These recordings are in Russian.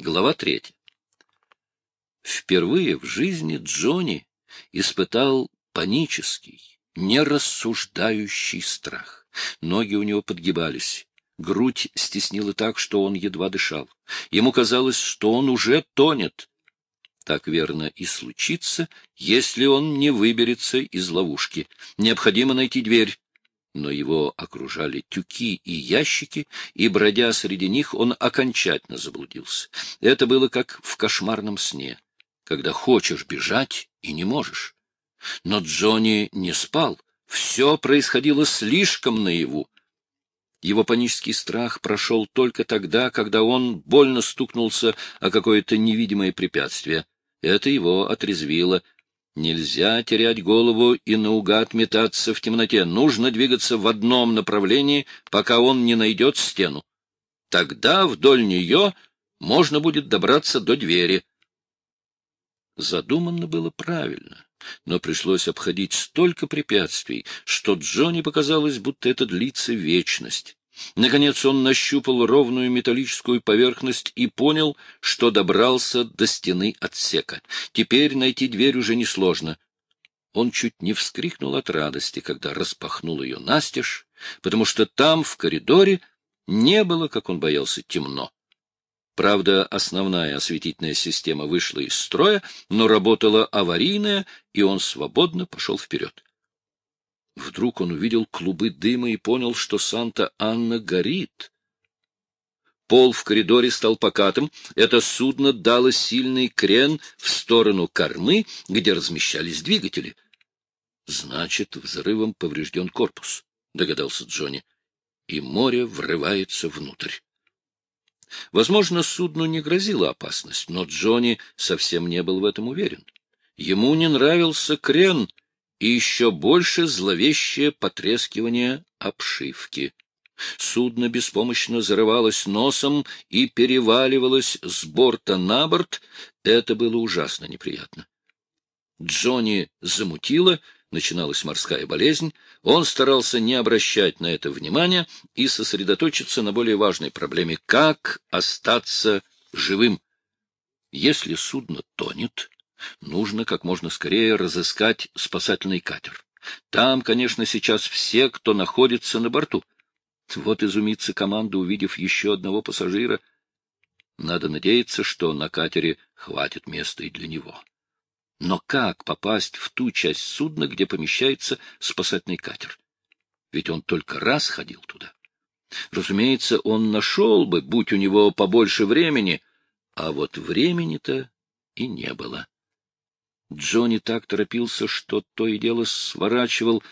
Глава третья. Впервые в жизни Джонни испытал панический, нерассуждающий страх. Ноги у него подгибались, грудь стеснила так, что он едва дышал. Ему казалось, что он уже тонет. Так верно и случится, если он не выберется из ловушки. Необходимо найти дверь, но его окружали тюки и ящики, и, бродя среди них, он окончательно заблудился. Это было как в кошмарном сне, когда хочешь бежать и не можешь. Но Джонни не спал, все происходило слишком наяву. Его панический страх прошел только тогда, когда он больно стукнулся о какое-то невидимое препятствие. Это его отрезвило — Нельзя терять голову и наугад метаться в темноте. Нужно двигаться в одном направлении, пока он не найдет стену. Тогда вдоль нее можно будет добраться до двери. Задуманно было правильно, но пришлось обходить столько препятствий, что Джонни показалось, будто это длится вечность. Наконец он нащупал ровную металлическую поверхность и понял, что добрался до стены отсека. Теперь найти дверь уже несложно. Он чуть не вскрикнул от радости, когда распахнул ее настежь, потому что там, в коридоре, не было, как он боялся, темно. Правда, основная осветительная система вышла из строя, но работала аварийная, и он свободно пошел вперед. Вдруг он увидел клубы дыма и понял, что Санта-Анна горит. Пол в коридоре стал покатым. Это судно дало сильный крен в сторону кормы, где размещались двигатели. Значит, взрывом поврежден корпус, — догадался Джонни. И море врывается внутрь. Возможно, судну не грозила опасность, но Джонни совсем не был в этом уверен. Ему не нравился крен — и еще больше зловещее потрескивание обшивки. Судно беспомощно зарывалось носом и переваливалось с борта на борт. Это было ужасно неприятно. Джонни замутило, начиналась морская болезнь. Он старался не обращать на это внимания и сосредоточиться на более важной проблеме — как остаться живым. Если судно тонет, Нужно как можно скорее разыскать спасательный катер. Там, конечно, сейчас все, кто находится на борту. Вот изумится команда, увидев еще одного пассажира. Надо надеяться, что на катере хватит места и для него. Но как попасть в ту часть судна, где помещается спасательный катер? Ведь он только раз ходил туда. Разумеется, он нашел бы, будь у него побольше времени, а вот времени-то и не было. Джонни так торопился, что то и дело сворачивал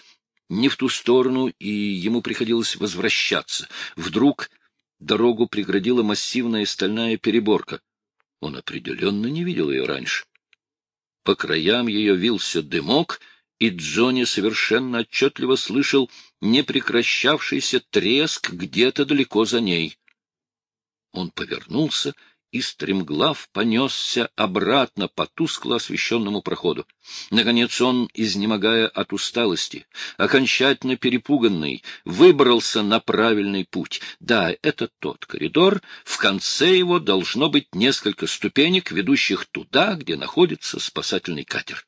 не в ту сторону, и ему приходилось возвращаться. Вдруг дорогу преградила массивная стальная переборка. Он определенно не видел ее раньше. По краям ее вился дымок, и Джонни совершенно отчетливо слышал непрекращавшийся треск где-то далеко за ней. Он повернулся и стремглав понесся обратно по тускло освещенному проходу. Наконец он, изнемогая от усталости, окончательно перепуганный, выбрался на правильный путь. Да, это тот коридор, в конце его должно быть несколько ступенек, ведущих туда, где находится спасательный катер.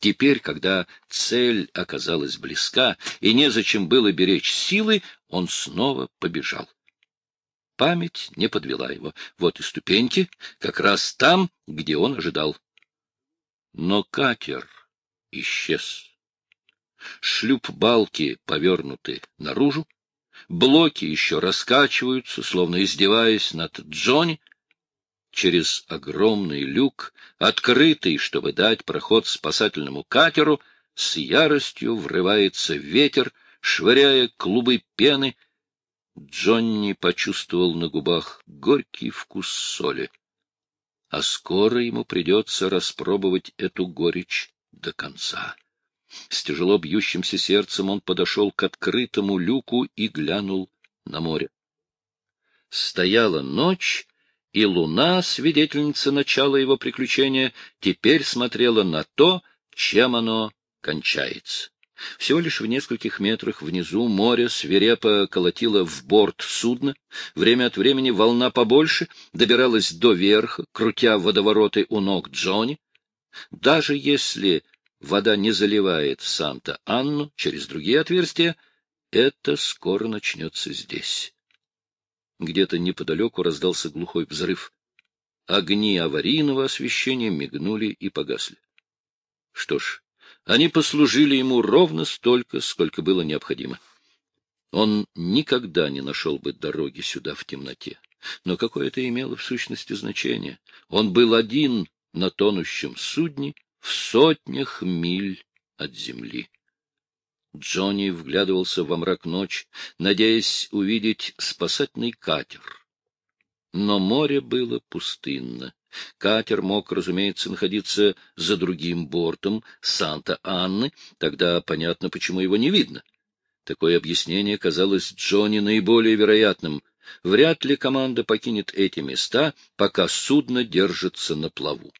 Теперь, когда цель оказалась близка и незачем было беречь силы, он снова побежал. Память не подвела его. Вот и ступеньки, как раз там, где он ожидал. Но катер исчез. Шлюп-балки повернуты наружу, блоки еще раскачиваются, словно издеваясь над Джонни. Через огромный люк, открытый, чтобы дать проход спасательному катеру, с яростью врывается ветер, швыряя клубы пены — Джонни почувствовал на губах горький вкус соли. А скоро ему придется распробовать эту горечь до конца. С тяжело бьющимся сердцем он подошел к открытому люку и глянул на море. Стояла ночь, и луна, свидетельница начала его приключения, теперь смотрела на то, чем оно кончается. Всего лишь в нескольких метрах внизу море свирепо колотило в борт судна. Время от времени волна побольше добиралась до верха, крутя водовороты у ног Джонни. Даже если вода не заливает Санта-Анну через другие отверстия, это скоро начнется здесь. Где-то неподалеку раздался глухой взрыв. Огни аварийного освещения мигнули и погасли. Что ж, они послужили ему ровно столько, сколько было необходимо. Он никогда не нашел бы дороги сюда в темноте. Но какое это имело в сущности значение? Он был один на тонущем судне в сотнях миль от земли. Джонни вглядывался во мрак ночи, надеясь увидеть спасательный катер. Но море было пустынно. Катер мог, разумеется, находиться за другим бортом Санта-Анны, тогда понятно, почему его не видно. Такое объяснение казалось Джонни наиболее вероятным. Вряд ли команда покинет эти места, пока судно держится на плаву.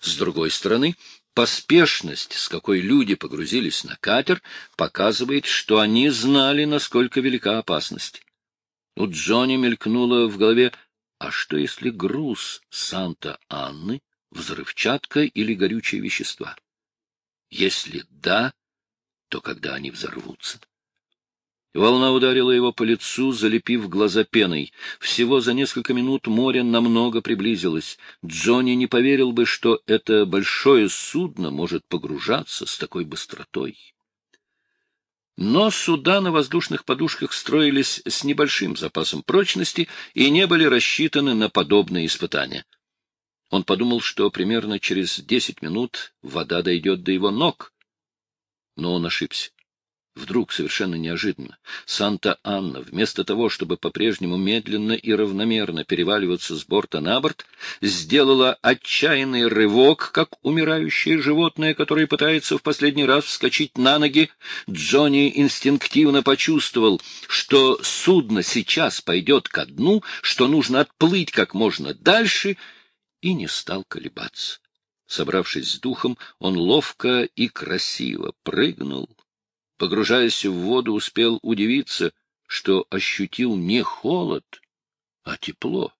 С другой стороны, поспешность, с какой люди погрузились на катер, показывает, что они знали, насколько велика опасность. У Джонни мелькнуло в голове а что, если груз Санта-Анны — взрывчатка или горючие вещества? Если да, то когда они взорвутся? Волна ударила его по лицу, залепив глаза пеной. Всего за несколько минут море намного приблизилось. Джонни не поверил бы, что это большое судно может погружаться с такой быстротой. Но суда на воздушных подушках строились с небольшим запасом прочности и не были рассчитаны на подобные испытания. Он подумал, что примерно через десять минут вода дойдет до его ног. Но он ошибся. Вдруг, совершенно неожиданно, Санта-Анна, вместо того, чтобы по-прежнему медленно и равномерно переваливаться с борта на борт, сделала отчаянный рывок, как умирающее животное, которое пытается в последний раз вскочить на ноги. Джонни инстинктивно почувствовал, что судно сейчас пойдет ко дну, что нужно отплыть как можно дальше, и не стал колебаться. Собравшись с духом, он ловко и красиво прыгнул погружаясь в воду, успел удивиться, что ощутил не холод, а тепло.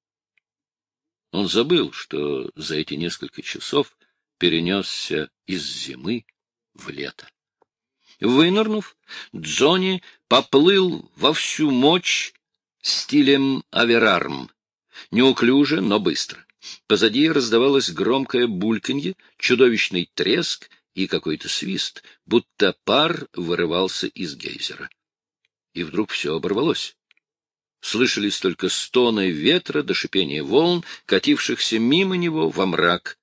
Он забыл, что за эти несколько часов перенесся из зимы в лето. Вынырнув, Джонни поплыл во всю мощь стилем аверарм, неуклюже, но быстро. Позади раздавалось громкое бульканье, чудовищный треск и какой-то свист, будто пар вырывался из гейзера. И вдруг все оборвалось. Слышались только стоны ветра до шипения волн, катившихся мимо него во мрак.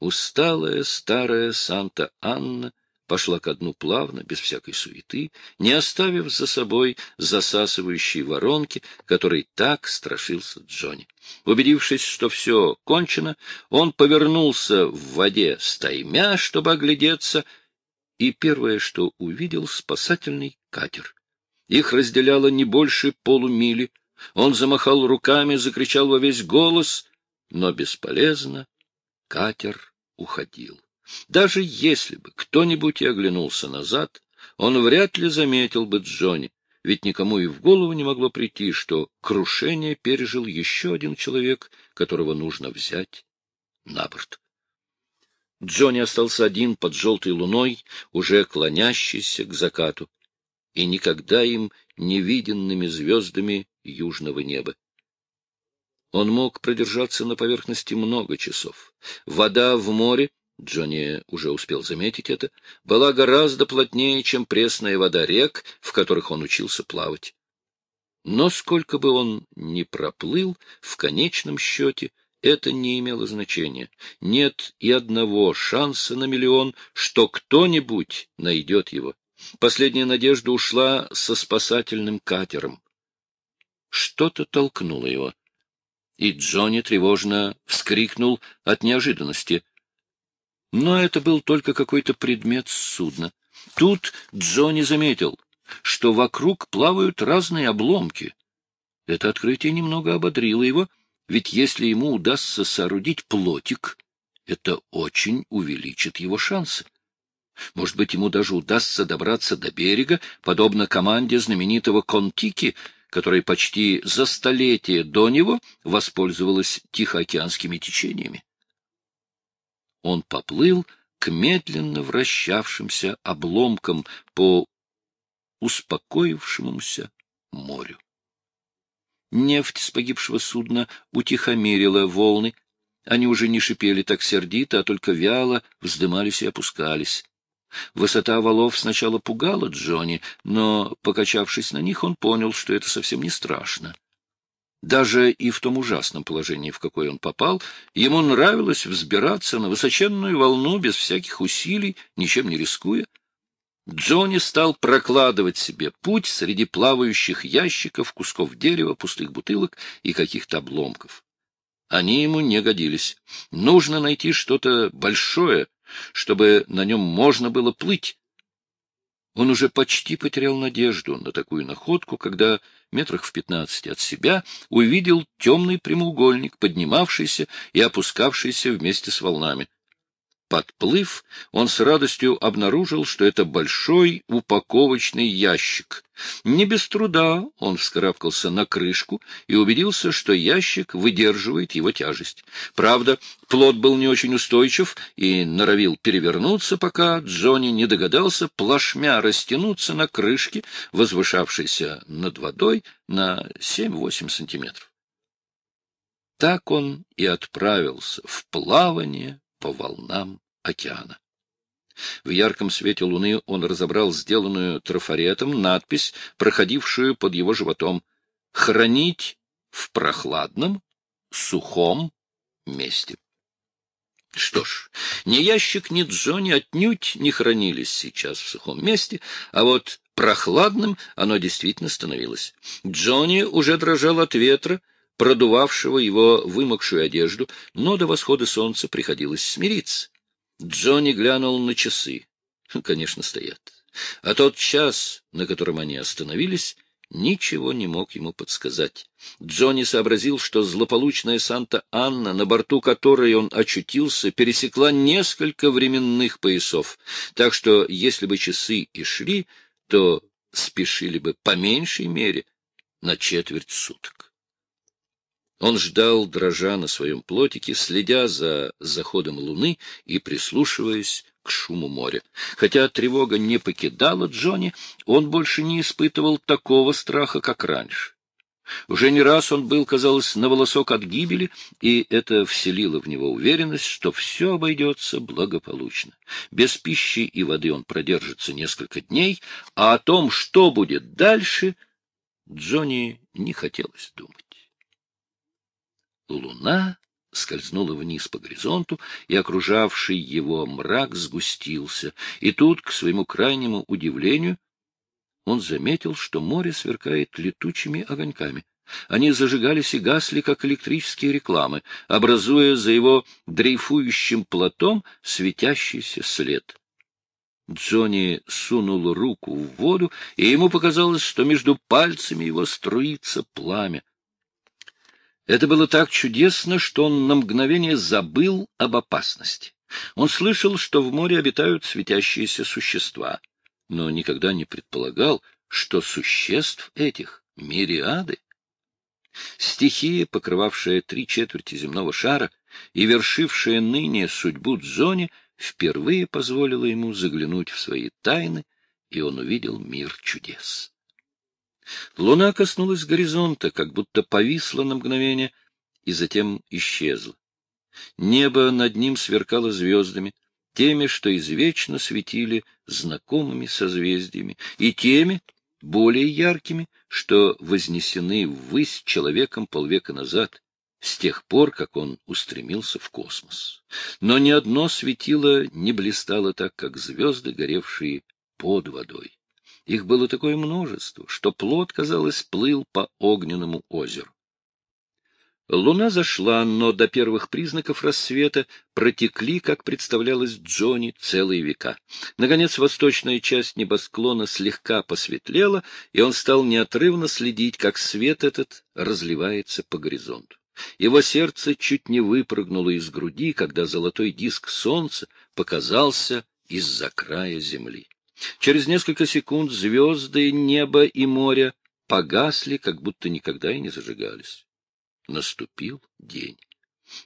Усталая старая Санта-Анна пошла ко дну плавно, без всякой суеты, не оставив за собой засасывающие воронки, которой так страшился Джонни. Убедившись, что все кончено, он повернулся в воде стаймя, чтобы оглядеться, и первое, что увидел, — спасательный катер. Их разделяло не больше полумили. Он замахал руками, закричал во весь голос, но бесполезно. Катер уходил. Даже если бы кто-нибудь и оглянулся назад, он вряд ли заметил бы Джонни, ведь никому и в голову не могло прийти, что крушение пережил еще один человек, которого нужно взять на борт. Джонни остался один под желтой луной, уже клонящийся к закату, и никогда им не виденными звездами южного неба. Он мог продержаться на поверхности много часов. Вода в море Джонни уже успел заметить это, была гораздо плотнее, чем пресная вода рек, в которых он учился плавать. Но сколько бы он ни проплыл, в конечном счете это не имело значения. Нет и одного шанса на миллион, что кто-нибудь найдет его. Последняя надежда ушла со спасательным катером. Что-то толкнуло его. И Джонни тревожно вскрикнул от неожиданности — но это был только какой-то предмет судна. Тут Джонни заметил, что вокруг плавают разные обломки. Это открытие немного ободрило его, ведь если ему удастся соорудить плотик, это очень увеличит его шансы. Может быть, ему даже удастся добраться до берега, подобно команде знаменитого Контики, которая почти за столетие до него воспользовалась тихоокеанскими течениями. Он поплыл к медленно вращавшимся обломкам по успокоившемуся морю. Нефть с погибшего судна утихомирила волны, они уже не шипели так сердито, а только вяло вздымались и опускались. Высота валов сначала пугала Джонни, но, покачавшись на них, он понял, что это совсем не страшно. Даже и в том ужасном положении, в какое он попал, ему нравилось взбираться на высоченную волну без всяких усилий, ничем не рискуя. Джонни стал прокладывать себе путь среди плавающих ящиков, кусков дерева, пустых бутылок и каких-то обломков. Они ему не годились. Нужно найти что-то большое, чтобы на нем можно было плыть. Он уже почти потерял надежду на такую находку, когда метрах в пятнадцати от себя увидел темный прямоугольник, поднимавшийся и опускавшийся вместе с волнами. Подплыв, он с радостью обнаружил, что это большой упаковочный ящик. Не без труда он вскарабкался на крышку и убедился, что ящик выдерживает его тяжесть. Правда, плод был не очень устойчив и норовил перевернуться, пока Джонни не догадался плашмя растянуться на крышке, возвышавшейся над водой на 7-8 сантиметров. Так он и отправился в плавание по волнам океана. В ярком свете луны он разобрал сделанную трафаретом надпись, проходившую под его животом «Хранить в прохладном, сухом месте». Что ж, ни ящик, ни Джонни отнюдь не хранились сейчас в сухом месте, а вот прохладным оно действительно становилось. Джонни уже дрожал от ветра, продувавшего его вымокшую одежду, но до восхода солнца приходилось смириться. Джонни глянул на часы. Конечно, стоят. А тот час, на котором они остановились, ничего не мог ему подсказать. Джонни сообразил, что злополучная Санта-Анна, на борту которой он очутился, пересекла несколько временных поясов, так что если бы часы и шли, то спешили бы по меньшей мере на четверть суток. Он ждал, дрожа на своем плотике, следя за заходом луны и прислушиваясь к шуму моря. Хотя тревога не покидала Джонни, он больше не испытывал такого страха, как раньше. Уже не раз он был, казалось, на волосок от гибели, и это вселило в него уверенность, что все обойдется благополучно. Без пищи и воды он продержится несколько дней, а о том, что будет дальше, Джонни не хотелось думать. Луна скользнула вниз по горизонту, и окружавший его мрак сгустился. И тут, к своему крайнему удивлению, он заметил, что море сверкает летучими огоньками. Они зажигались и гасли, как электрические рекламы, образуя за его дрейфующим платом светящийся след. Джонни сунул руку в воду, и ему показалось, что между пальцами его струится пламя. Это было так чудесно, что он на мгновение забыл об опасности. Он слышал, что в море обитают светящиеся существа, но никогда не предполагал, что существ этих мириады. Стихия, покрывавшая три четверти земного шара и вершившая ныне судьбу Дзони, впервые позволила ему заглянуть в свои тайны, и он увидел мир чудес. Луна коснулась горизонта, как будто повисла на мгновение и затем исчезла. Небо над ним сверкало звездами, теми, что извечно светили знакомыми созвездиями, и теми, более яркими, что вознесены ввысь человеком полвека назад, с тех пор, как он устремился в космос. Но ни одно светило не блистало так, как звезды, горевшие под водой. Их было такое множество, что плод, казалось, плыл по огненному озеру. Луна зашла, но до первых признаков рассвета протекли, как представлялось Джонни, целые века. Наконец, восточная часть небосклона слегка посветлела, и он стал неотрывно следить, как свет этот разливается по горизонту. Его сердце чуть не выпрыгнуло из груди, когда золотой диск солнца показался из-за края земли. Через несколько секунд звезды, небо и море погасли, как будто никогда и не зажигались. Наступил день.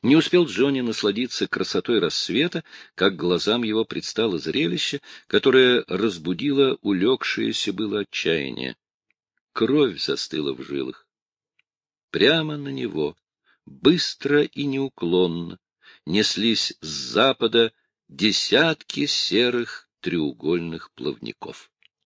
Не успел Джонни насладиться красотой рассвета, как глазам его предстало зрелище, которое разбудило улегшееся было отчаяние. Кровь застыла в жилах. Прямо на него, быстро и неуклонно, неслись с запада десятки серых треугольных плавников.